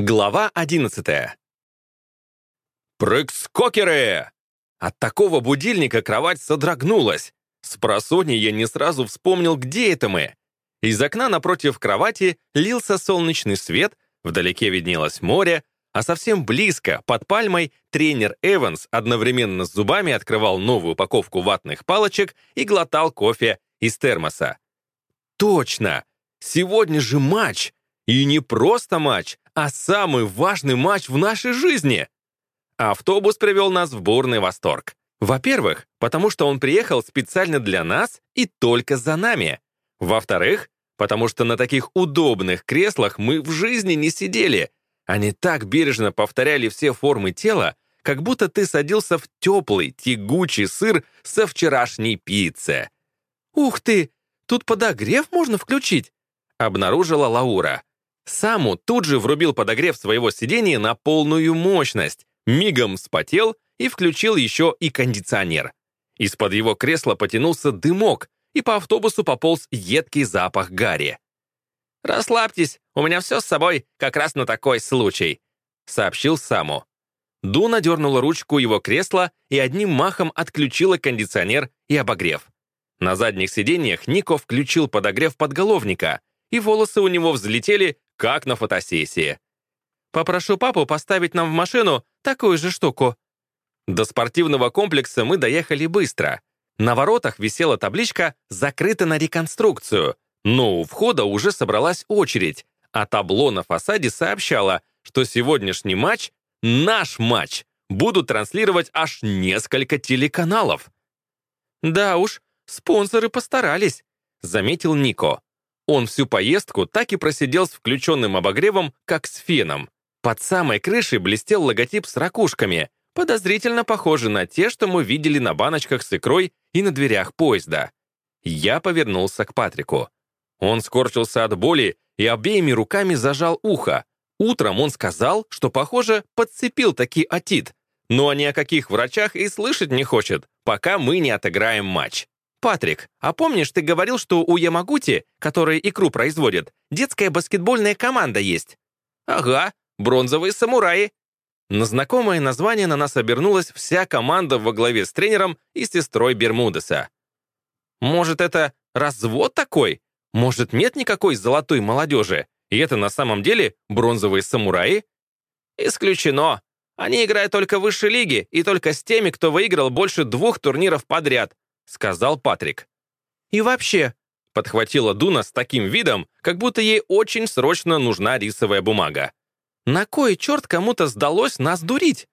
Глава 11 «Прыг-скокеры!» От такого будильника кровать содрогнулась. С просони я не сразу вспомнил, где это мы. Из окна напротив кровати лился солнечный свет, вдалеке виднелось море, а совсем близко, под пальмой, тренер Эванс одновременно с зубами открывал новую упаковку ватных палочек и глотал кофе из термоса. «Точно! Сегодня же матч!» И не просто матч, а самый важный матч в нашей жизни. Автобус привел нас в бурный восторг. Во-первых, потому что он приехал специально для нас и только за нами. Во-вторых, потому что на таких удобных креслах мы в жизни не сидели. Они так бережно повторяли все формы тела, как будто ты садился в теплый, тягучий сыр со вчерашней пиццы. «Ух ты! Тут подогрев можно включить!» — обнаружила Лаура. Саму тут же врубил подогрев своего сидения на полную мощность, мигом спотел и включил еще и кондиционер. Из-под его кресла потянулся дымок, и по автобусу пополз едкий запах гари. «Расслабьтесь, у меня все с собой, как раз на такой случай», — сообщил Саму. Дуна дернула ручку его кресла и одним махом отключила кондиционер и обогрев. На задних сиденьях Нико включил подогрев подголовника, и волосы у него взлетели, как на фотосессии. «Попрошу папу поставить нам в машину такую же штуку». До спортивного комплекса мы доехали быстро. На воротах висела табличка «Закрыто на реконструкцию», но у входа уже собралась очередь, а табло на фасаде сообщало, что сегодняшний матч — наш матч, будут транслировать аж несколько телеканалов. «Да уж, спонсоры постарались», — заметил Нико. Он всю поездку так и просидел с включенным обогревом, как с феном. Под самой крышей блестел логотип с ракушками, подозрительно похожий на те, что мы видели на баночках с икрой и на дверях поезда. Я повернулся к Патрику. Он скорчился от боли и обеими руками зажал ухо. Утром он сказал, что, похоже, подцепил таки отит, но ни о каких врачах и слышать не хочет, пока мы не отыграем матч. «Патрик, а помнишь, ты говорил, что у Ямагути, которые икру производят, детская баскетбольная команда есть?» «Ага, бронзовые самураи». На знакомое название на нас обернулась вся команда во главе с тренером и сестрой Бермудеса. «Может, это развод такой? Может, нет никакой золотой молодежи? И это на самом деле бронзовые самураи?» «Исключено. Они играют только в высшей лиге и только с теми, кто выиграл больше двух турниров подряд сказал Патрик. «И вообще», — подхватила Дуна с таким видом, как будто ей очень срочно нужна рисовая бумага. «На кой черт кому-то сдалось нас дурить?»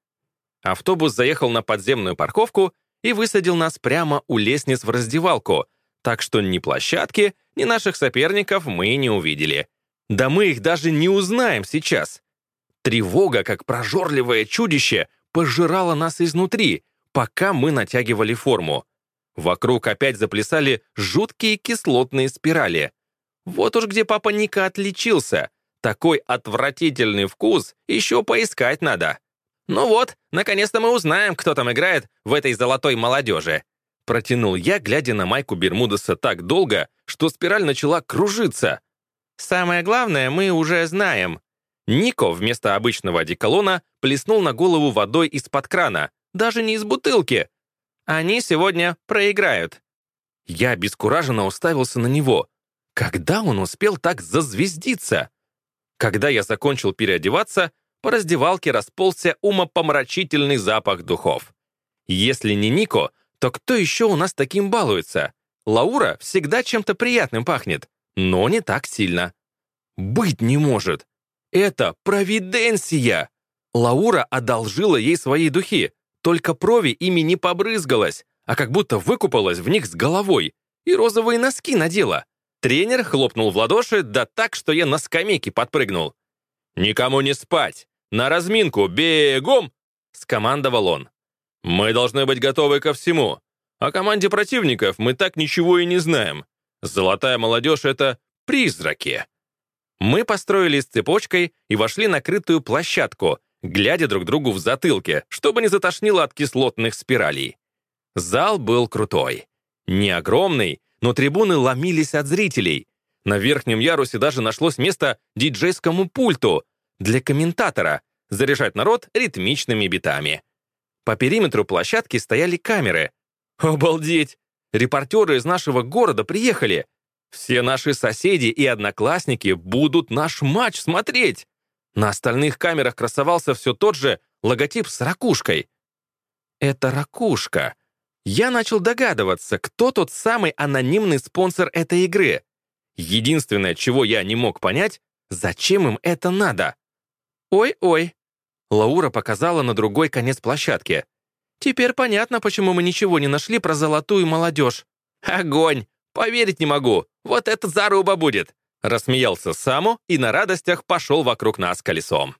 Автобус заехал на подземную парковку и высадил нас прямо у лестниц в раздевалку, так что ни площадки, ни наших соперников мы не увидели. Да мы их даже не узнаем сейчас. Тревога, как прожорливое чудище, пожирала нас изнутри, пока мы натягивали форму. Вокруг опять заплясали жуткие кислотные спирали. Вот уж где папа Ника отличился. Такой отвратительный вкус еще поискать надо. Ну вот, наконец-то мы узнаем, кто там играет в этой золотой молодежи. Протянул я, глядя на майку Бермудеса так долго, что спираль начала кружиться. Самое главное, мы уже знаем. Нико вместо обычного одеколона плеснул на голову водой из-под крана, даже не из бутылки, они сегодня проиграют». Я обескураженно уставился на него. Когда он успел так зазвездиться? Когда я закончил переодеваться, по раздевалке расползся умопомрачительный запах духов. Если не Нико, то кто еще у нас таким балуется? Лаура всегда чем-то приятным пахнет, но не так сильно. Быть не может. Это провиденция. Лаура одолжила ей свои духи, только Прови ими не побрызгалась, а как будто выкупалась в них с головой и розовые носки надела. Тренер хлопнул в ладоши, да так, что я на скамейке подпрыгнул. «Никому не спать! На разминку! Бегом!» — скомандовал он. «Мы должны быть готовы ко всему. О команде противников мы так ничего и не знаем. Золотая молодежь — это призраки». Мы построились цепочкой и вошли на крытую площадку, глядя друг другу в затылке, чтобы не затошнило от кислотных спиралей. Зал был крутой. Не огромный, но трибуны ломились от зрителей. На верхнем ярусе даже нашлось место диджейскому пульту. для комментатора — заряжать народ ритмичными битами. По периметру площадки стояли камеры. Обалдеть! Репортеры из нашего города приехали. Все наши соседи и одноклассники будут наш матч смотреть. На остальных камерах красовался все тот же логотип с ракушкой. Это ракушка. Я начал догадываться, кто тот самый анонимный спонсор этой игры. Единственное, чего я не мог понять, зачем им это надо. Ой-ой. Лаура показала на другой конец площадки. Теперь понятно, почему мы ничего не нашли про золотую молодежь. Огонь! Поверить не могу. Вот это заруба будет. Рассмеялся Саму и на радостях пошел вокруг нас колесом.